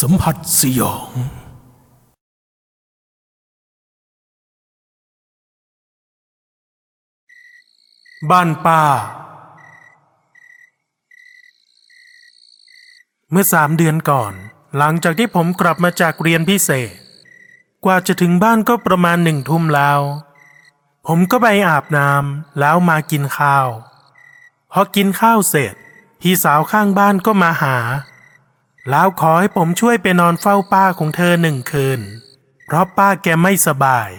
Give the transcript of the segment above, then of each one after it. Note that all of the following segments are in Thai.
สัมผัสสยอง บ้านป้า เมื่อสามเดือนก่อน หลังจากที่ผมกลับมาจากเรียนพิเศษ กว่าจะถึงบ้านก็ประมาณหนึ่งทุ่มแล้ว ผมก็ไปอาบน้ำแล้วมากินข้าว พอกินข้าวเสร็จ พี่สาวข้างบ้านก็มาหา แล้วขอให้ผมช่วยไปนอนเฝ้าป้าของเธอหนึ่งคืน เพราะป้าแกไม่สบาย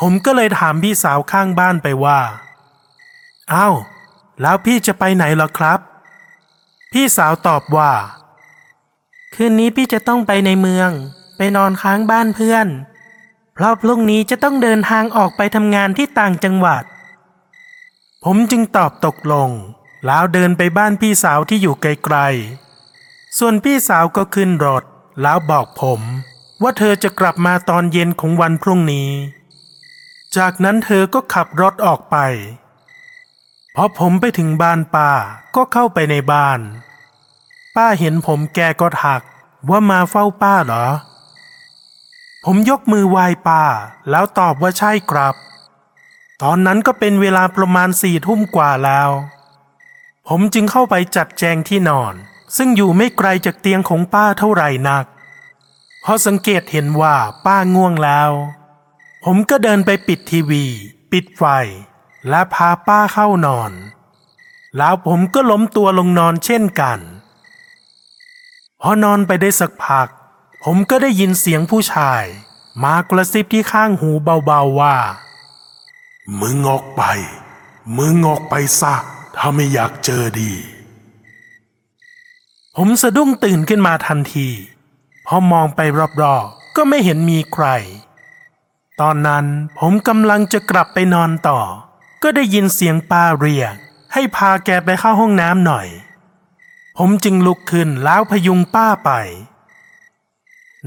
ผมก็เลยถามพี่สาวข้างบ้านไปว่าอ้าวแล้วพี่จะไปไหนหรอครับ พี่สาวตอบว่า คืนนี้พี่จะต้องไปในเมือง ไปนอนค้างบ้านเพื่อน เพราะพรุ่งนี้จะต้องเดินทางออกไปทำงานที่ต่างจังหวัด ผมจึงตอบตกลง แล้วเดินไปบ้านพี่สาวที่อยู่ไกลๆ ส่วนพี่สาวก็ขึ้นรถแล้วบอกผม ว่าเธอจะกลับมาตอนเย็นของวันพรุ่งนี้ จากนั้นเธอก็ขับรถออกไป พอผมไปถึงบ้านป้าก็เข้าไปในบ้าน ป้าเห็นผมแกก็ถักว่ามาเฝ้าป้าเหรอ ผมยกมือไหว้ป้า แล้วตอบว่าใช่ครับ ตอนนั้นก็เป็นเวลาประมาณสี่ทุ่มกว่าแล้ว ผมจึงเข้าไปจัดแจงที่นอน ซึ่งอยู่ไม่ไกลจากเตียงของป้าเท่าไหร่นักพอสังเกตเห็นว่าป้าง่วงแล้ว ผมก็เดินไปปิดทีวี ปิดไฟ และพาป้าเข้านอน แล้วผมก็ล้มตัวลงนอนเช่นกัน พอนอนไปได้สักพัก ผมก็ได้ยินเสียงผู้ชาย มากระซิบที่ข้างหูเบาๆว่า มึงออกไป มึงออกไปซะถ้าไม่อยากเจอดี ผมสะดุ้งตื่นขึ้นมาทันทีพอมองไปรอบๆ ก็ไม่เห็นมีใคร ตอนนั้นผมกำลังจะกลับไปนอนต่อ ก็ได้ยินเสียงป้าเรียก ให้พาแกไปเข้าห้องน้ำหน่อย ผมจึงลุกขึ้นแล้วพยุงป้าไป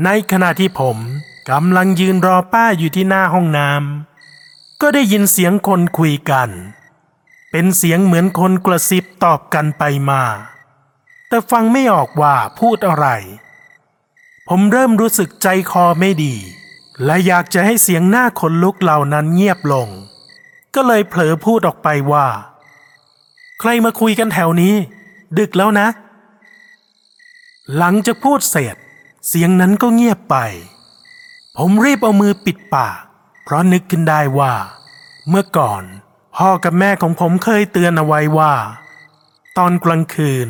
ในขณะที่ผมกำลังยืนรอป้าอยู่ที่หน้าห้องน้ำก็ได้ยินเสียงคนคุยกัน เป็นเสียงเหมือนคนกระซิบตอบกันไปมา แต่ฟังไม่ออกว่าพูดอะไร ผมเริ่มรู้สึกใจคอไม่ดี และอยากจะให้เสียงหน้าขนลุกเหล่านั้นเงียบลง ก็เลยเผลอพูดออกไปว่า ใครมาคุยกันแถวนี้ ดึกแล้วนะ หลังจากพูดเสร็จ เสียงนั้นก็เงียบไป ผมรีบเอามือปิดปากเพราะนึกขึ้นได้ว่า เมื่อก่อน พ่อกับแม่ของผมเคยเตือนเอาไว้ว่า ตอนกลางคืน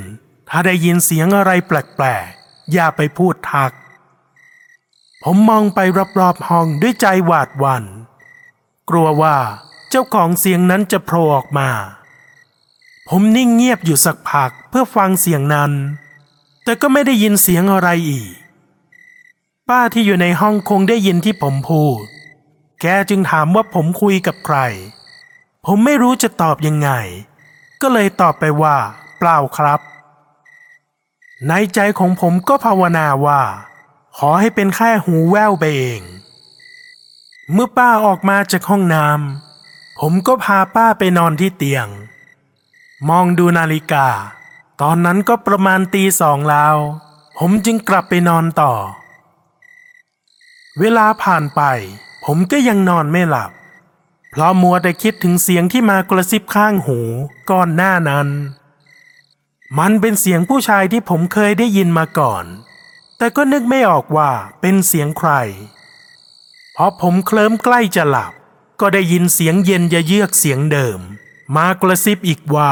ถ้าได้ยินเสียงอะไรแปลกๆ อย่าไปพูดทัก ผมมองไปรอบๆห้องด้วยใจหวาดหวัน่น กลัวว่าเจ้าของเสียงนั้นจะโผล่ออกมา ผมนิ่งเงียบอยู่สักพักเพื่อฟังเสียงนั้น แต่ก็ไม่ได้ยินเสียงอะไรอีก ป้าที่อยู่ในห้องคงได้ยินที่ผมพูด แกจึงถามว่าผมคุยกับใคร ผมไม่รู้จะตอบยังไง ก็เลยตอบไปว่า เปล่าครับ ในใจของผมก็ภาวนาว่า ขอให้เป็นแค่หูแว่วไปเอง เมื่อป้าออกมาจากห้องน้ำผมก็พาป้าไปนอนที่เตียง มองดูนาฬิกา ตอนนั้นก็ประมาณตีสองแล้ว ผมจึงกลับไปนอนต่อ เวลาผ่านไป ผมก็ยังนอนไม่หลับ เพราะมัวแต่คิดถึงเสียงที่มากระซิบข้างหูก่อนหน้านั้น มันเป็นเสียงผู้ชายที่ผมเคยได้ยินมาก่อน แต่ก็นึกไม่ออกว่าเป็นเสียงใคร พอผมเคลิ้มใกล้จะหลับ ก็ได้ยินเสียงเย็นยะเยือกเสียงเดิม มากระซิบอีกว่า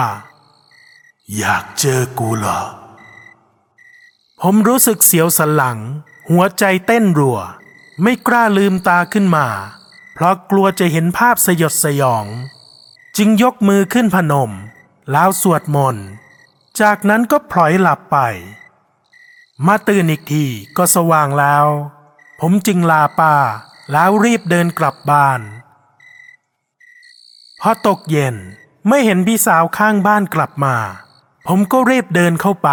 อยากเจอกูเหรอ ผมรู้สึกเสียวสันหลัง หัวใจเต้นรัว ไม่กล้าลืมตาขึ้นมา เพราะกลัวจะเห็นภาพสยดสยอง จึงยกมือขึ้นพนม แล้วสวดมนต์ จากนั้นก็พลอยหลับไป มาตื่นอีกทีก็สว่างแล้ว ผมจึงลาป้าแล้วรีบเดินกลับบ้านพอตกเย็นไม่เห็นพี่สาวข้างบ้านกลับมา ผมก็รีบเดินเข้าไป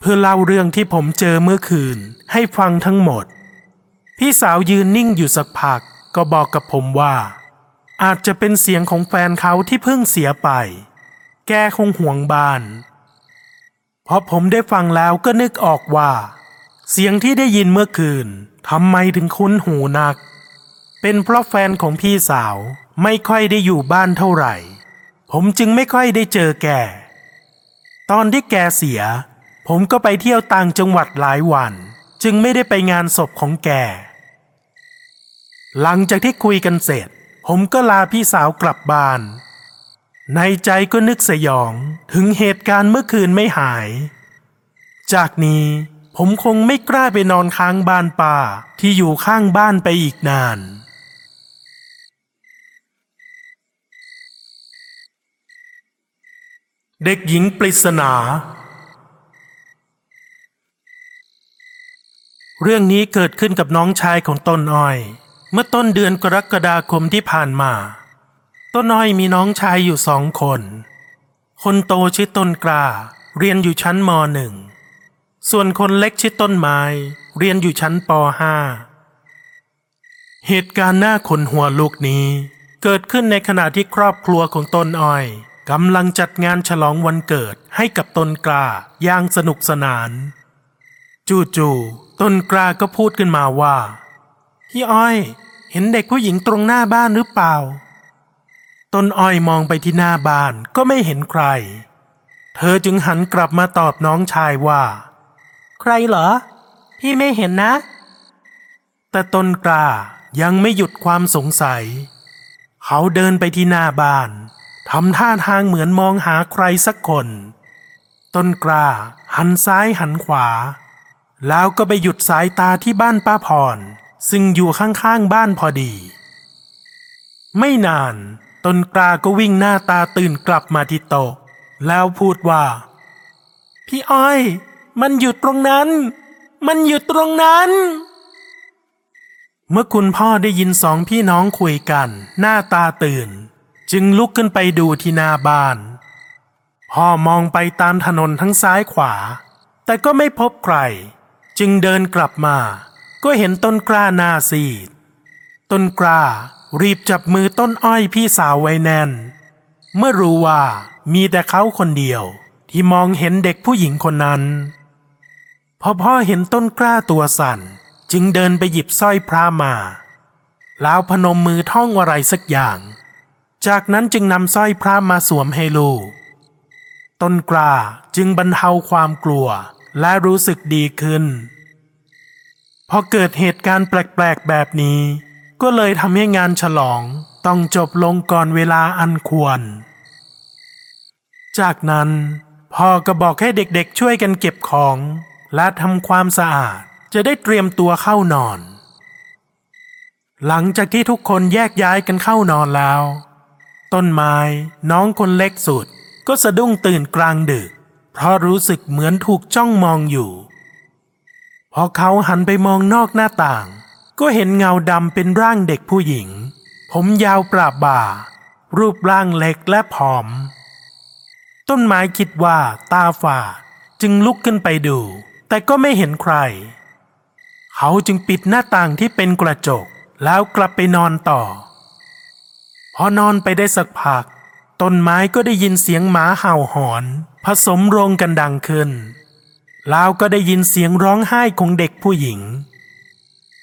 เพื่อเล่าเรื่องที่ผมเจอเมื่อคืนให้ฟังทั้งหมด พี่สาวยืนนิ่งอยู่สักพักก็บอกกับผมว่า อาจจะเป็นเสียงของแฟนเขาที่เพิ่งเสียไป แกคงห่วงบ้าน พราะผมได้ฟังแล้วก็นึกออกว่า เสียงที่ได้ยินเมื่อคืนทำไมถึงคุ้นหูนัก เป็นเพราะแฟนของพี่สาวไม่ค่อยได้อยู่บ้านเท่าไหร่ ผมจึงไม่ค่อยได้เจอแก ตอนที่แกเสีย ผมก็ไปเที่ยวต่างจังหวัดหลายวัน จึงไม่ได้ไปงานศพของแก หลังจากที่คุยกันเสร็จ ผมก็ลาพี่สาวกลับบ้าน ในใจก็นึกสยองถึงเหตุการณ์เมื่อคืนไม่หาย จากนี้ผมคงไม่กล้าไปนอนค้างบ้านป่าที่อยู่ข้างบ้านไปอีกนาน เด็กหญิงปริศนา เรื่องนี้เกิดขึ้นกับน้องชายของต้นอ้อย เมื่อต้นเดือนกรกฎาคมที่ผ่านมา ต้นอ้อยมีน้องชายอยู่สองคน คนโตชื่อต้นกล้า เรียนอยู่ชั้นมหนึ่ง ส่วนคนเล็กชื่อต้นไม้ เรียนอยู่ชั้นปห้าเหตุการณ์หน้าขนหัวลุกนี้ เกิดขึ้นในขณะที่ครอบครัวของต้นอ้อยกำลังจัดงานฉลองวันเกิดให้กับต้นกล้าอย่างสนุกสนาน จู่ๆต้นกล้าก็พูดขึ้นมาว่า พี่อ้อย เห็นเด็กผู้หญิงตรงหน้าบ้านหรือเปล่า ต้นอ้อยมองไปที่หน้าบ้านก็ไม่เห็นใคร เธอจึงหันกลับมาตอบน้องชายว่า ใครเหรอ พี่ไม่เห็นนะ แต่ต้นกล้ายังไม่หยุดความสงสัย เขาเดินไปที่หน้าบ้านทำท่าทางเหมือนมองหาใครสักคน ต้นกล้าหันซ้ายหันขวา แล้วก็ไปหยุดสายตาที่บ้านป้าพร ซึ่งอยู่ข้างๆบ้านพอดี ไม่นาน ต้นกล้าก็วิ่งหน้าตาตื่นกลับมาที่โต๊ะแล้วพูดว่า พี่อ้อย มันอยู่ตรงนั้น มันอยู่ตรงนั้น เมื่อคุณพ่อได้ยินสองพี่น้องคุยกัน หน้าตาตื่น จึงลุกขึ้นไปดูที่หน้าบ้าน พ่อมองไปตามถนนทั้งซ้ายขวา แต่ก็ไม่พบใคร จึงเดินกลับมา ก็เห็นต้นกล้าหน้าซีด ต้นกล้า รีบจับมือต้นอ้อยพี่สาวไว้แน่น เมื่อรู้ว่ามีแต่เขาคนเดียว ที่มองเห็นเด็กผู้หญิงคนนั้น พอพ่อเห็นต้นกล้าตัวสั่น จึงเดินไปหยิบสร้อยพระมา แล้วพนมมือท่องอะไรสักอย่าง จากนั้นจึงนำสร้อยพระมาสวมให้ลูก ต้นกล้าจึงบรรเทาความกลัวและรู้สึกดีขึ้น พอเกิดเหตุการณ์แปลกๆแบบนี้ ก็เลยทำให้งานฉลองต้องจบลงก่อนเวลาอันควร จากนั้นพ่อก็บอกให้เด็กๆช่วยกันเก็บของ และทำความสะอาดจะได้เตรียมตัวเข้านอน หลังจากที่ทุกคนแยกย้ายกันเข้านอนแล้ว ต้นไม้น้องคนเล็กสุด ก็สะดุ้งตื่นกลางดึก เพราะรู้สึกเหมือนถูกจ้องมองอยู่ พอเขาหันไปมองนอกหน้าต่าง ก็เห็นเงาดำเป็นร่างเด็กผู้หญิง ผมยาวปราบบ่า รูปร่างเล็กและผอม ต้นไม้คิดว่าตาฝาดจึงลุกขึ้นไปดู แต่ก็ไม่เห็นใคร เขาจึงปิดหน้าต่างที่เป็นกระจกแล้วกลับไปนอนต่อ พอนอนไปได้สักพัก ต้นไม้ก็ได้ยินเสียงหมาเห่าหอน ผสมโรงกันดังขึ้น แล้วก็ได้ยินเสียงร้องไห้ของเด็กผู้หญิง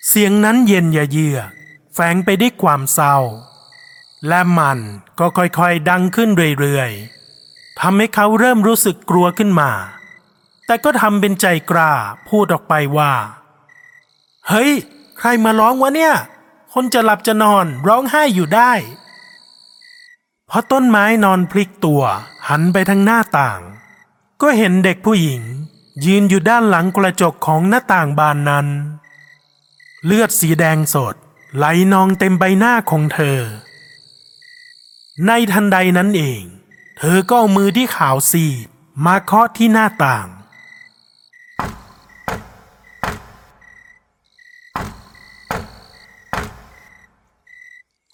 เสียงนั้นเย็นยะเยือกแฝงไปด้วยความเศร้า และมันก็ค่อยๆดังขึ้นเรื่อยๆทำให้เขาเริ่มรู้สึกกลัวขึ้นมา แต่ก็ทำเป็นใจกล้าพูดออกไปว่า เฮ้ย ใครมาร้องวะเนี่ย คนจะหลับจะนอนร้องไห้อยู่ได้พอต้นไม้นอนพลิกตัว หันไปทางหน้าต่าง ก็เห็นเด็กผู้หญิง ยืนอยู่ด้านหลังกระจกของหน้าต่างบานนั้น เลือดสีแดงสด ไหลนองเต็มใบหน้าของเธอ ในทันใดนั้นเอง เธอก็เอามือที่ขาวซีดมาเคาะที่หน้าต่าง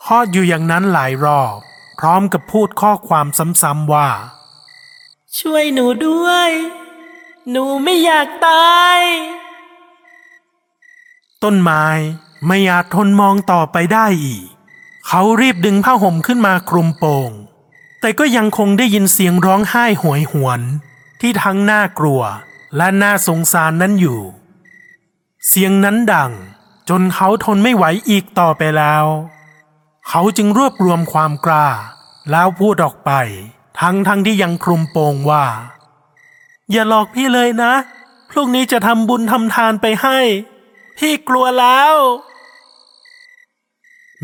เคาะอยู่อย่างนั้นหลายรอบ พร้อมกับพูดข้อความซ้ำๆว่า ช่วยหนูด้วย หนูไม่อยากตาย ต้นไม้ไม่อาจทนมองต่อไปได้อีก เขารีบดึงผ้าห่มขึ้นมาคลุมโปง แต่ก็ยังคงได้ยินเสียงร้องไห้หวยหวน ที่ทั้งน่ากลัวและน่าสงสารนั้นอยู่ เสียงนั้นดังจนเขาทนไม่ไหวอีกต่อไปแล้ว เขาจึงรวบรวมความกล้า แล้วพูดออกไปทั้งทั้งที่ยังคลุมโปงว่า อย่าหลอกพี่เลยนะ พรุ่งนี้จะทำบุญทำทานไปให้ พี่กลัวแล้ว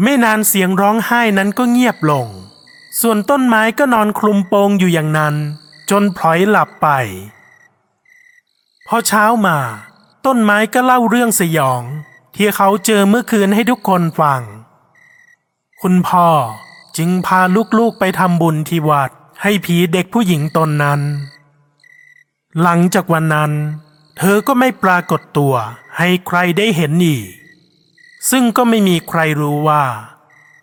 ไม่นานเสียงร้องไห้นั้นก็เงียบลง ส่วนต้นไม้ก็นอนคลุมโปงอยู่อย่างนั้น จนพลอยหลับไป พอเช้ามา ต้นไม้ก็เล่าเรื่องสยอง ที่เขาเจอเมื่อคืนให้ทุกคนฟัง คุณพ่อจึงพาลูกๆไปทำบุญที่วัดให้ผีเด็กผู้หญิงตนนั้น หลังจากวันนั้น เธอก็ไม่ปรากฏตัว ให้ใครได้เห็นอีก ซึ่งก็ไม่มีใครรู้ว่า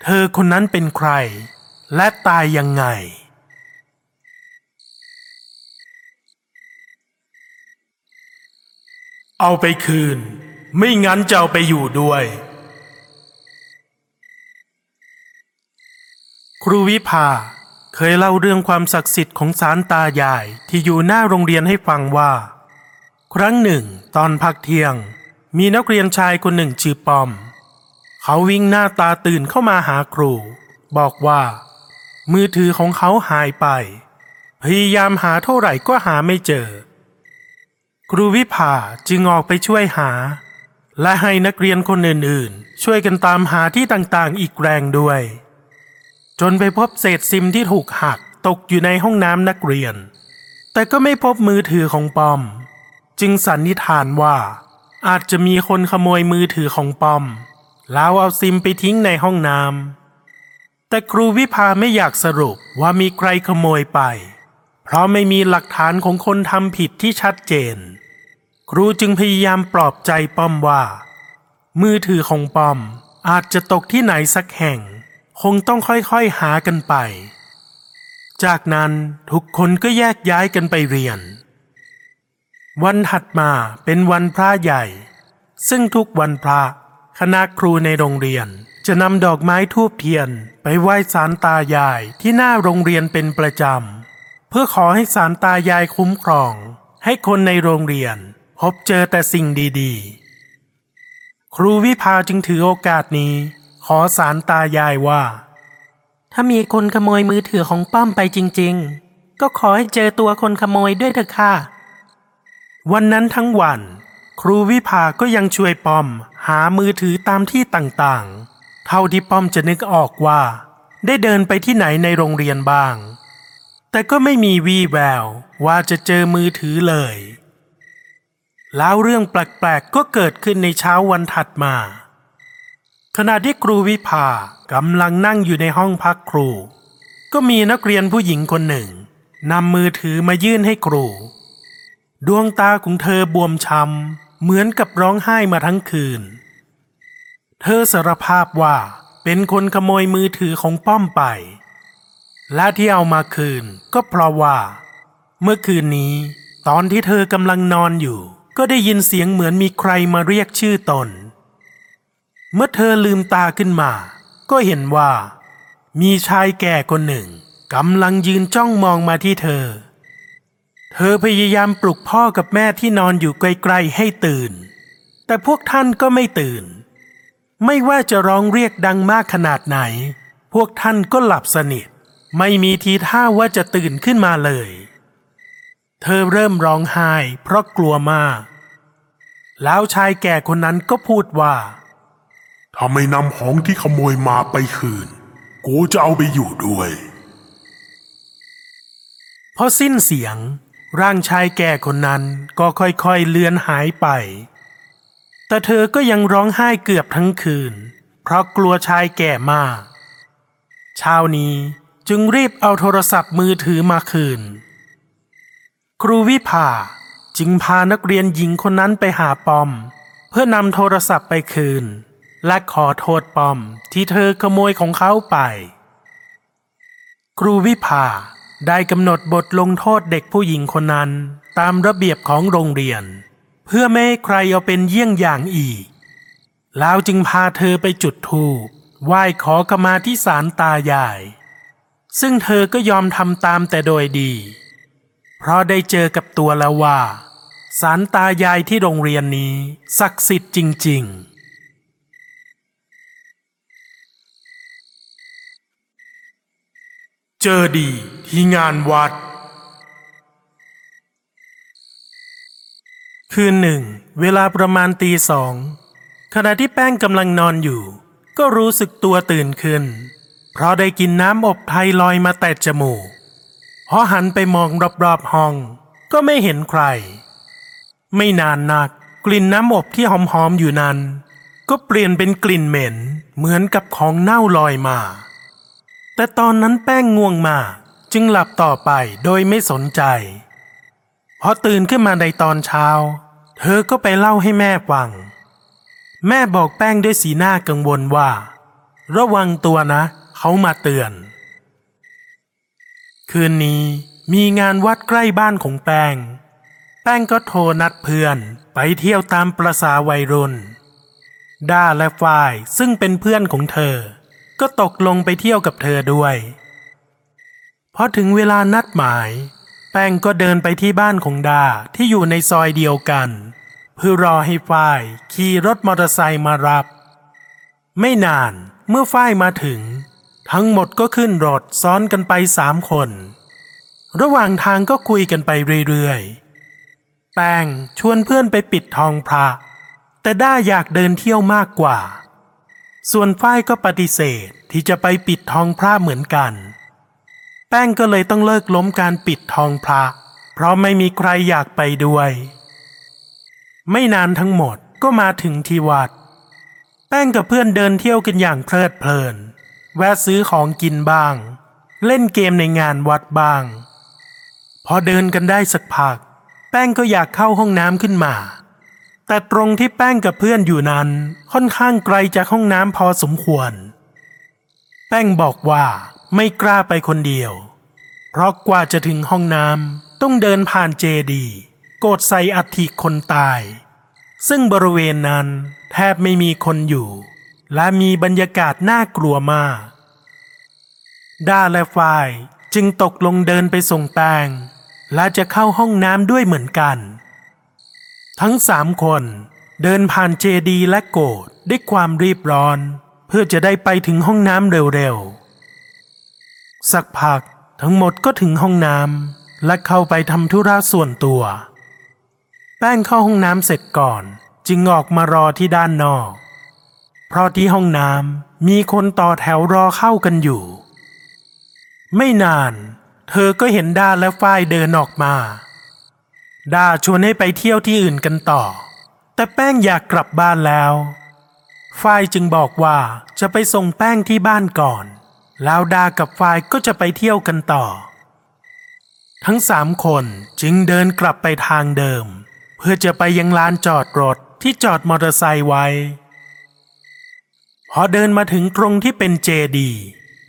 เธอคนนั้นเป็นใคร และตายยังไง เอาไปคืน ไม่งั้นจะเอาไปอยู่ด้วย ครูวิภาเคยเล่าเรื่องความศักดิ์สิทธิ์ของศาลตายายที่อยู่หน้าโรงเรียนให้ฟังว่า ครั้งหนึ่ง ตอนพักเที่ยง มีนักเรียนชายคนหนึ่งชื่อปอม เขาวิ่งหน้าตาตื่นเข้ามาหาครู บอกว่า มือถือของเขาหายไป พยายามหาเท่าไหร่ก็หาไม่เจอ ครูวิภาจึงออกไปช่วยหา และให้นักเรียนคนอื่นๆ ช่วยกันตามหาที่ต่างๆ อีกแรงด้วย จนไปพบเศษซิมที่ถูกหักตกอยู่ในห้องน้ำนักเรียน แต่ก็ไม่พบมือถือของปอม จึงสันนิษฐานว่า อาจจะมีคนขโมยมือถือของปอม แล้วเอาซิมไปทิ้งในห้องน้ำแต่ครูวิภาไม่อยากสรุปว่ามีใครขโมยไป เพราะไม่มีหลักฐานของคนทำผิดที่ชัดเจน ครูจึงพยายามปลอบใจป้อมว่า มือถือของป้อมอาจจะตกที่ไหนสักแห่ง คงต้องค่อยๆหากันไป จากนั้นทุกคนก็แยกย้ายกันไปเรียน วันถัดมาเป็นวันพระใหญ่ ซึ่งทุกวันพระคณะครูในโรงเรียน จะนำดอกไม้ทูบเทียนไปไหว้ศาลตายายที่หน้าโรงเรียนเป็นประจำ เพื่อขอให้ศาลตายายคุ้มครอง ให้คนในโรงเรียน พบเจอแต่สิ่งดีๆ ครูวิภาจึงถือโอกาสนี้ ขอศาลตายายว่า ถ้ามีคนขโมยมือถือของป้อมไปจริง ๆ ก็ขอให้เจอตัวคนขโมยด้วยเถอะค่ะ วันนั้นทั้งวัน ครูวิภาก็ยังช่วยป้อมหามือถือตามที่ต่างๆ เท่าที่ป้อมจะนึกออกว่า ได้เดินไปที่ไหนในโรงเรียนบ้าง แต่ก็ไม่มีวี่แววว่าจะเจอมือถือเลย แล้วเรื่องแปลกๆก็เกิดขึ้นในเช้าวันถัดมา ขณะที่ครูวิภากำลังนั่งอยู่ในห้องพักครู ก็มีนักเรียนผู้หญิงคนหนึ่งนำมือถือมายื่นให้ครู ดวงตาของเธอบวมช้ำเหมือนกับร้องไห้มาทั้งคืน เธอสารภาพว่าเป็นคนขโมยมือถือของป้อมไป และที่เอามาคืนก็เพราะว่า เมื่อคืนนี้ตอนที่เธอกำลังนอนอยู่ ก็ได้ยินเสียงเหมือนมีใครมาเรียกชื่อตน เมื่อเธอลืมตาขึ้นมา ก็เห็นว่า มีชายแก่คนหนึ่งกำลังยืนจ้องมองมาที่เธอ เธอพยายามปลุกพ่อกับแม่ที่นอนอยู่ไกลๆให้ตื่น แต่พวกท่านก็ไม่ตื่น ไม่ว่าจะร้องเรียกดังมากขนาดไหน พวกท่านก็หลับสนิท ไม่มีทีท่าว่าจะตื่นขึ้นมาเลย เธอเริ่มร้องไห้เพราะกลัวมาก แล้วชายแก่คนนั้นก็พูดว่าถ้าไม่นำของที่ขโมยมาไปคืน กูจะเอาไปอยู่ด้วย พอสิ้นเสียง ร่างชายแก่คนนั้นก็ค่อยๆเลือนหายไป แต่เธอก็ยังร้องไห้เกือบทั้งคืน เพราะกลัวชายแก่มาก เช้านี้จึงรีบเอาโทรศัพท์มือถือมาคืน ครูวิภาจึงพานักเรียนหญิงคนนั้นไปหาปอม เพื่อนำโทรศัพท์ไปคืน และขอโทษปอมที่เธอขโมยของเขาไป ครูวิภา ได้กำหนดบทลงโทษเด็กผู้หญิงคนนั้นตามระเบียบของโรงเรียน เพื่อไม่ให้ใครเอาเป็นเยี่ยงอย่างอีก แล้วจึงพาเธอไปจุดธูปไหว้ขอขมาที่ศาลตายาย ซึ่งเธอก็ยอมทำตามแต่โดยดี เพราะได้เจอกับตัวแล้วว่าสารตายายที่โรงเรียนนี้ศักดิ์สิทธิ์จริง เจอดีที่งานวัด คืนหนึ่ง เวลาประมาณตีสอง ขณะที่แป้งกำลังนอนอยู่ ก็รู้สึกตัวตื่นขึ้น เพราะได้กินน้ำอบไทยลอยมาแต่จมูกพอหันไปมองรอบๆห้อง ก็ไม่เห็นใคร ไม่นานนักกลิ่นน้ำอบที่หอมๆอยู่นั้น ก็เปลี่ยนเป็นกลิ่นเหม็น เหมือนกับของเน่าลอยมา แต่ตอนนั้นแป้งง่วงมากจึงหลับต่อไปโดยไม่สนใจ พอตื่นขึ้นมาในตอนเช้า เธอก็ไปเล่าให้แม่ฟัง แม่บอกแป้งด้วยสีหน้ากังวลว่า ระวังตัวนะ เขามาเตือน คืนนี้มีงานวัดใกล้บ้านของแป้ง แป้งก็โทรนัดเพื่อนไปเที่ยวตามประษาวัยรุ่น ด้าและฝ้ายซึ่งเป็นเพื่อนของเธอ ก็ตกลงไปเที่ยวกับเธอด้วยพอถึงเวลานัดหมาย แป้งก็เดินไปที่บ้านของดาที่อยู่ในซอยเดียวกัน เพื่อรอให้ฝ้ายขี่รถมอเตอร์ไซค์มารับ ไม่นานเมื่อฝ้ายมาถึง ทั้งหมดก็ขึ้นรถซ้อนกันไปสามคน ระหว่างทางก็คุยกันไปเรื่อยๆ แป้งชวนเพื่อนไปปิดทองพระ แต่ด้าอยากเดินเที่ยวมากกว่า ส่วนฝ้ายก็ปฏิเสธที่จะไปปิดทองพระเหมือนกัน แป้งก็เลยต้องเลิกล้มการปิดทองพระ เพราะไม่มีใครอยากไปด้วย ไม่นานทั้งหมดก็มาถึงที่วัด แป้งกับเพื่อนเดินเที่ยวกันอย่างเพลิดเพลิน แวะซื้อของกินบ้าง เล่นเกมในงานวัดบ้าง พอเดินกันได้สักพัก แป้งก็อยากเข้าห้องน้ำขึ้นมา แต่ตรงที่แป้งกับเพื่อนอยู่นั้นค่อนข้างไกลจากห้องน้ำพอสมควร แป้งบอกว่าไม่กล้าไปคนเดียว เพราะกว่าจะถึงห้องน้ำต้องเดินผ่านเจดีโกดใส่อัฐิคนตาย ซึ่งบริเวณนั้นแทบไม่มีคนอยู่ และมีบรรยากาศน่ากลัวมากด้าและฝ้ายจึงตกลงเดินไปส่งแปงและจะเข้าห้องน้ำด้วยเหมือนกัน ทั้งสามคนเดินผ่านเจดีและโกดด้วยความรีบร้อน เพื่อจะได้ไปถึงห้องน้ำเร็วๆ สักพักทั้งหมดก็ถึงห้องน้ำและเข้าไปทำธุระส่วนตัว แป้งเข้าห้องน้ำเสร็จก่อน จึงออกมารอที่ด้านนอก เพราะที่ห้องน้ำมีคนต่อแถวรอเข้ากันอยู่ ไม่นาน เธอก็เห็นด้าและฝ้ายเดินออกมา ดาชวนให้ไปเที่ยวที่อื่นกันต่อ แต่แป้งอยากกลับบ้านแล้วฝ้ายจึงบอกว่าจะไปส่งแป้งที่บ้านก่อน แล้วดากับฝ้ายก็จะไปเที่ยวกันต่อ ทั้งสามคนจึงเดินกลับไปทางเดิม เพื่อจะไปยังลานจอดรถที่จอดมอเตอร์ไซค์ไว้ พอเดินมาถึงตรงที่เป็นเจดี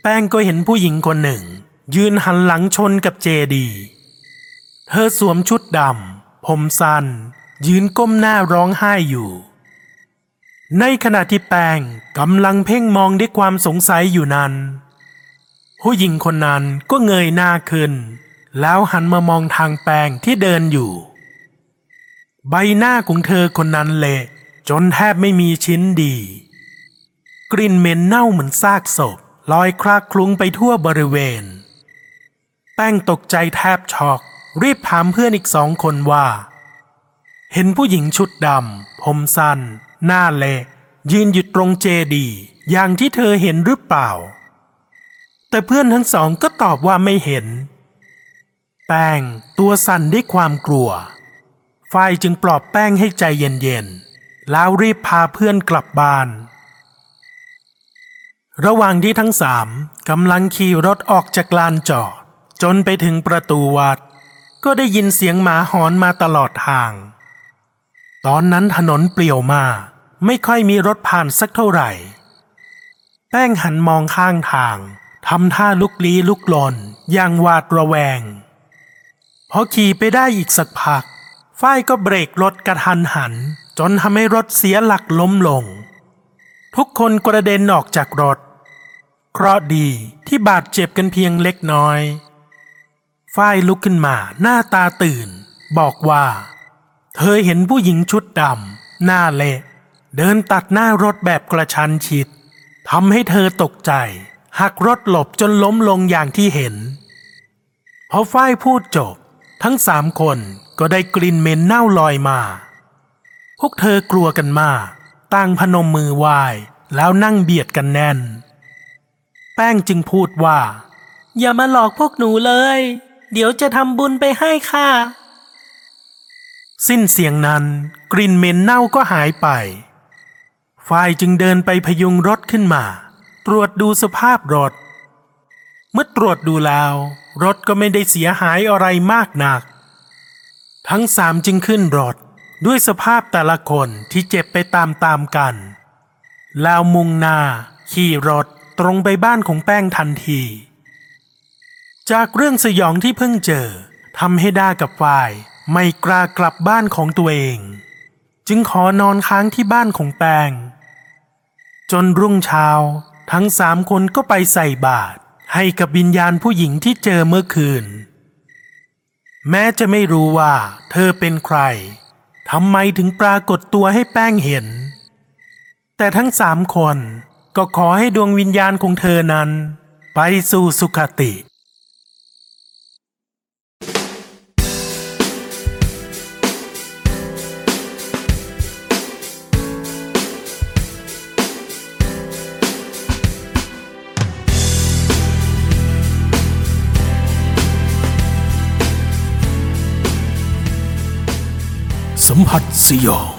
แป้งก็เห็นผู้หญิงคนหนึ่ง ยืนหันหลังชนกับเจดี เธอสวมชุดดำ ผมสั้น ยืนก้มหน้าร้องไห้อยู่ ในขณะที่แป้งกำลังเพ่งมองด้วยความสงสัยอยู่นั้น ผู้หญิงคนนั้นก็เงยหน้าขึ้น แล้วหันมามองทางแป้งที่เดินอยู่ ใบหน้าของเธอคนนั้นเละจนแทบไม่มีชิ้นดี กลิ่นเหม็นเน่าเหมือนซากศพลอยคลากคลุ้งไปทั่วบริเวณ แป้งตกใจแทบช็อก รีบถามเพื่อนอีกสองคนว่า เห็นผู้หญิงชุดดำผมสั้น หน้าเละยืนอยู่ตรงเจดี อย่างที่เธอเห็นหรือเปล่า แต่เพื่อนทั้งสองก็ตอบว่าไม่เห็น แป้งตัวสั่นด้วยความกลัวฝ้ายจึงปลอบแป้งให้ใจเย็นๆ แล้วรีบพาเพื่อนกลับบ้าน ระหว่างที่ทั้งสามกำลังขี่รถออกจากลานจอด จนไปถึงประตูวัด ก็ได้ยินเสียงหมาหอนมาตลอดทาง ตอนนั้นถนนเปลี่ยวมากไม่ค่อยมีรถผ่านสักเท่าไหร่ แป้งหันมองข้างทางทำท่าลุกลี้ลุกลนอย่างหวาดระแวง พอขี่ไปได้อีกสักพัก ฝ้ายก็เบรกรถกระทันหัน จนทำให้รถเสียหลักล้มลง ทุกคนกระเด็นออกจากรถ เคราะดีที่บาดเจ็บกันเพียงเล็กน้อย ฝ้ายลุกขึ้นมาหน้าตาตื่น บอกว่า เธอเห็นผู้หญิงชุดดำหน้าเละเดินตัดหน้ารถแบบกระชันชิดทำให้เธอตกใจ หักรถหลบจนล้มลงอย่างที่เห็น พอฝ้ายพูดจบ ทั้งสามคนก็ได้กลิ่นเหม็นเน่าลอยมา พวกเธอกลัวกันมากต่างพนมมือไหว้แล้วนั่งเบียดกันแน่น แป้งจึงพูดว่า อย่ามาหลอกพวกหนูเลย เดี๋ยวจะทำบุญไปให้ค่ะ สิ้นเสียงนั้น กลิ่นเหม็นเน่าก็หายไป ฝ่ายจึงเดินไปพยุงรถขึ้นมา ตรวจดูสภาพรถ เมื่อตรวจดูแล้ว รถก็ไม่ได้เสียหายอะไรมากนัก ทั้งสามจึงขึ้นรถด้วยสภาพแต่ละคนที่เจ็บไปตามๆกัน แล้วมุ่งหน้าขี่รถตรงไปบ้านของแป้งทันที จากเรื่องสยองที่เพิ่งเจอทำให้ด้ากับฝ่ายไม่กล้ากลับบ้านของตัวเอง จึงขอนอนค้างที่บ้านของแป้งจนรุ่งเช้า ทั้งสามคนก็ไปใส่บาตรให้กับวิญญาณผู้หญิงที่เจอเมื่อคืน แม้จะไม่รู้ว่าเธอเป็นใครทำไมถึงปรากฏตัวให้แป้งเห็น แต่ทั้งสามคนก็ขอให้ดวงวิญญาณของเธอนั้น ไปสู่สุคติ สัมผัสสยอง